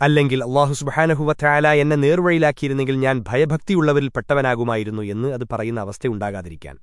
അല്ലെങ്കിൽ അള്ളാഹുസുബാനഹുവറ്റായാല എന്നെ നേർവഴിയിലാക്കിയിരുന്നെങ്കിൽ ഞാൻ ഭയഭക്തിയുള്ളവരിൽ പെട്ടവനാകുമായിരുന്നു എന്ന് അത് പറയുന്ന അവസ്ഥയുണ്ടാകാതിരിക്കാൻ.